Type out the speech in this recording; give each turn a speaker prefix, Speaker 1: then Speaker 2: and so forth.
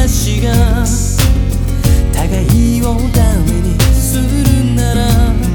Speaker 1: 私が互いをダメにするなら